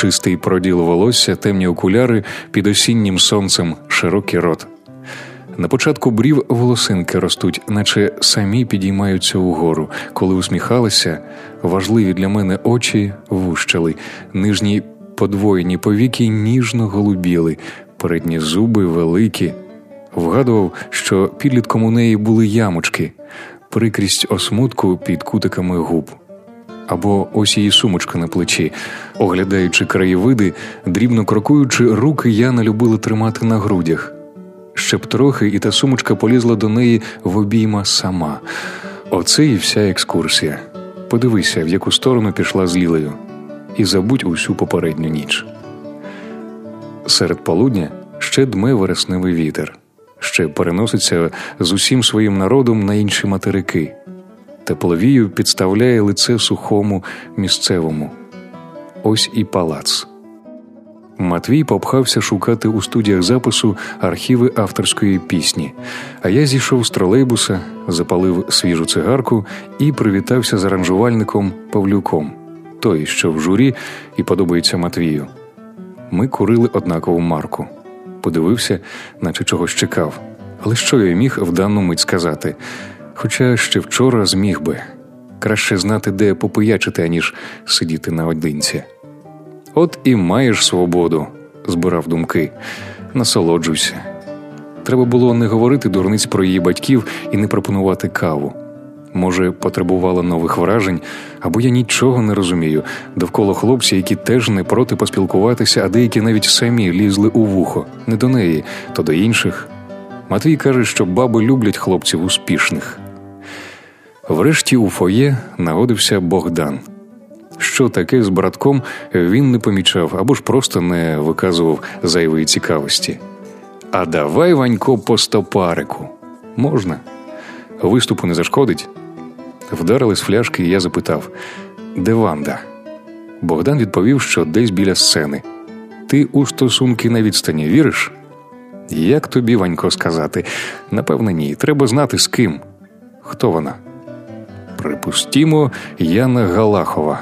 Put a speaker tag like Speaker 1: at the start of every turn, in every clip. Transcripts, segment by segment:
Speaker 1: чистий проділ волосся, темні окуляри під осіннім сонцем, широкий рот. На початку брів волосинки ростуть, наче самі підіймаються угору, коли усміхалися, важливі для мене очі вущали, нижні подвоєні повіки ніжно голубіли, передні зуби великі. Вгадував, що підлітком у неї були ямочки, прикрість осмутку під кутиками губ. Або ось її сумочка на плечі, оглядаючи краєвиди, дрібно крокуючи, руки Яна любила тримати на грудях. Ще б трохи, і та сумочка полізла до неї в обійма сама. Оце і вся екскурсія. Подивися, в яку сторону пішла з Лілею, і забудь усю попередню ніч. Серед полудня ще дме вересневий вітер, ще переноситься з усім своїм народом на інші материки. Тепловію підставляє лице сухому місцевому. Ось і палац. Матвій попхався шукати у студіях запису архіви авторської пісні, а я зійшов з тролейбуса, запалив свіжу цигарку і привітався з аранжувальником Павлюком, той, що в журі і подобається Матвію. Ми курили однакову марку. Подивився, наче чогось чекав. Але що я міг в дану мить сказати? Хоча ще вчора зміг би краще знати, де попиячити, аніж сидіти наодинці. От і маєш свободу, збирав думки, насолоджуйся. Треба було не говорити дурниць про її батьків і не пропонувати каву. Може, потребувала нових вражень, або я нічого не розумію. Довкола хлопці, які теж не проти поспілкуватися, а деякі навіть самі лізли у вухо, не до неї, то до інших. Матвій каже, що баби люблять хлопців успішних. Врешті у фоє нагодився Богдан. Що таке з братком він не помічав або ж просто не виказував зайвої цікавості. А давай, Ванько, по стопарику. Можна? Виступу не зашкодить? Вдарили з фляжки, і я запитав де Ванда? Богдан відповів, що десь біля сцени. Ти у стосунки на відстані віриш? Як тобі, Ванько, сказати? Напевне, ні. Треба знати з ким. Хто вона? Припустімо, Яна Галахова.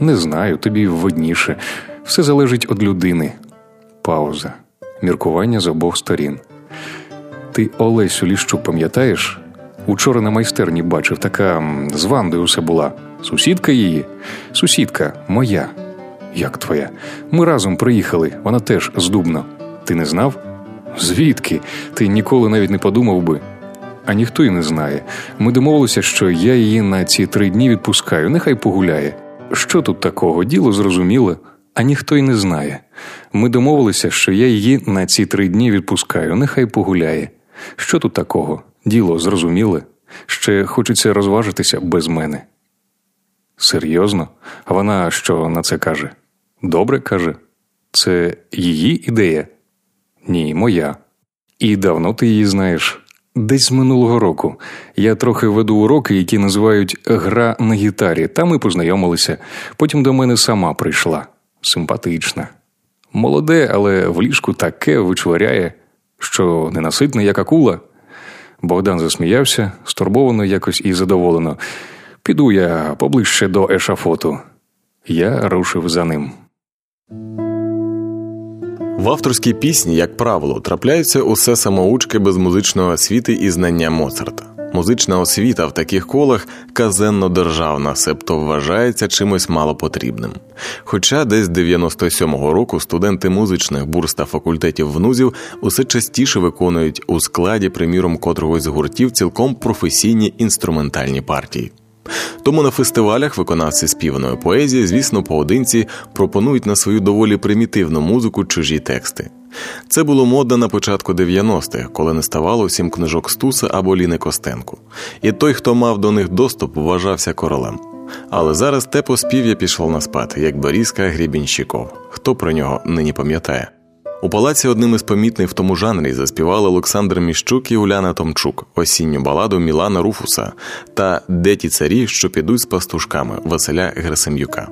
Speaker 1: Не знаю, тобі видніше. Все залежить від людини. Пауза. Міркування з обох сторін. Ти Олесю Ліщук пам'ятаєш? Учора на майстерні бачив, така з Вандою усе була. Сусідка її? Сусідка, моя. Як твоя? Ми разом приїхали, вона теж з Дубно. Ти не знав? Звідки? Ти ніколи навіть не подумав би. А ніхто й не знає. Ми домовилися, що я її на ці три дні відпускаю, нехай погуляє. Що тут такого? Діло зрозуміле, а ніхто й не знає. Ми домовилися, що я її на ці три дні відпускаю, нехай погуляє. Що тут такого? Діло зрозуміле. Ще хочеться розважитися без мене. Серйозно? А вона що на це каже? Добре каже. Це її ідея? Ні, моя. І давно ти її знаєш. Десь з минулого року я трохи веду уроки, які називають гра на гітарі. Там ми познайомилися. Потім до мене сама прийшла. Симпатична. Молоде, але в ліжку таке вичваряє, що ненаситне, як акула. Богдан засміявся, стурбовано якось і задоволено. Піду я поближче до ешафоту. Я рушив за ним.
Speaker 2: В авторській пісні, як правило, трапляються усе самоучки без музичної освіти і знання Моцарта. Музична освіта в таких колах казенно державна, себто вважається чимось малопотрібним. Хоча десь з 97-го року студенти музичних бурс та факультетів внузів усе частіше виконують у складі, приміром котрогось з гуртів цілком професійні інструментальні партії. Тому на фестивалях виконавці співаної поезії, звісно, поодинці пропонують на свою доволі примітивну музику чужі тексти. Це було модно на початку 90-х, коли не ставало всім книжок Стуса або Ліни Костенку. І той, хто мав до них доступ, вважався королем. Але зараз те поспів'я пішло на спад, як Борізка Грібінщиков. Хто про нього нині пам'ятає? У палаці одним із помітних в тому жанрі заспівали Олександр Міщук і Уляна Томчук, осінню баладу Мілана Руфуса та Де ті царі, що підуть з пастушками Василя Герасим'юка.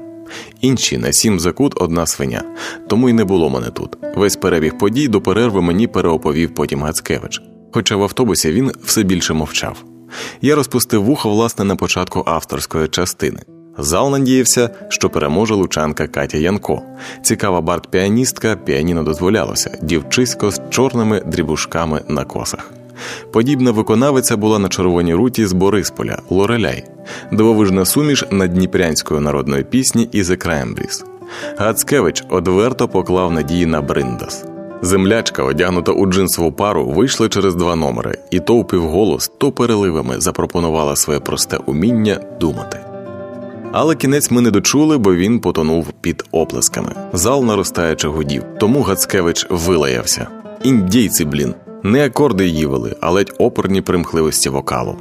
Speaker 2: Інші на сім закут одна свиня, тому й не було мене тут. Весь перебіг подій до перерви мені переоповів потім Гацкевич. Хоча в автобусі він все більше мовчав. Я розпустив вухо власне на початку авторської частини. Зал надіявся, що переможе лучанка Катя Янко. Цікава бард-піаністка, піаніно дозволялося, дівчисько з чорними дрібушками на косах. Подібна виконавиця була на червоній руті з Борисполя Лореляй, дивовижна суміш надніпрянської народної пісні і The. Гацкевич одверто поклав надії на Бриндас. Землячка, одягнута у джинсову пару, вийшла через два номери, і то впівголос, то переливами запропонувала своє просте уміння думати. Але кінець ми не дочули, бо він потонув під оплесками. Зал наростаючи гудів, тому Гацкевич вилаявся. Індійці, блін, не акорди її вели, а ледь оперні примхливості вокалу.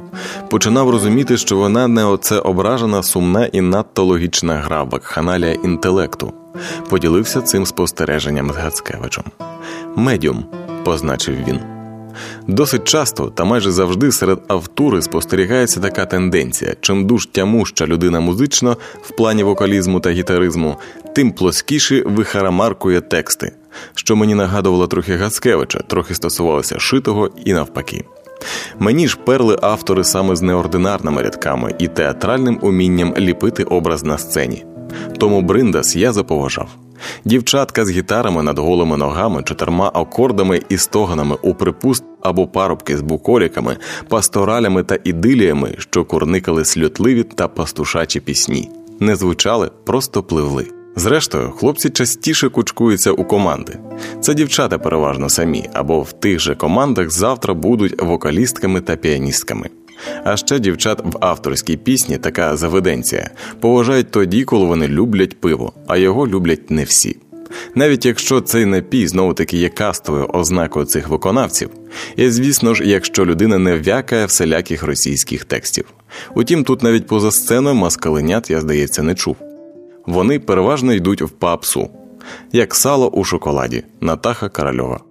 Speaker 2: Починав розуміти, що вона не оце ображена, сумна і надто логічна гра, вакханалія інтелекту. Поділився цим спостереженням з Гацкевичем. Медіум, позначив він. Досить часто та майже завжди серед автури спостерігається така тенденція: чим дуж тямуща людина музично в плані вокалізму та гітаризму, тим плоскіші вихарамаркує тексти, що мені нагадувало трохи Гацкевича, трохи стосувалося шитого і навпаки. Мені ж перли автори саме з неординарними рядками і театральним умінням ліпити образ на сцені. Тому Бриндас я заповажав. Дівчатка з гітарами над голими ногами, чотирма акордами і стоганами у припуст або парубки з буколіками, пасторалями та ідиліями, що курникали сльотливі та пастушачі пісні, не звучали, просто пливли. Зрештою, хлопці частіше кучкуються у команди. Це дівчата переважно самі, або в тих же командах завтра будуть вокалістками та піаністками. А ще дівчат в авторській пісні така заведенція поважають тоді, коли вони люблять пиво, а його люблять не всі. Навіть якщо цей напій знову таки є кастовою ознакою цих виконавців, і звісно ж, якщо людина не в'якає всіляких російських текстів. Утім, тут навіть поза сценою маскаленят, я здається, не чув. Вони переважно йдуть в папсу, як сало у шоколаді Натаха Корольова.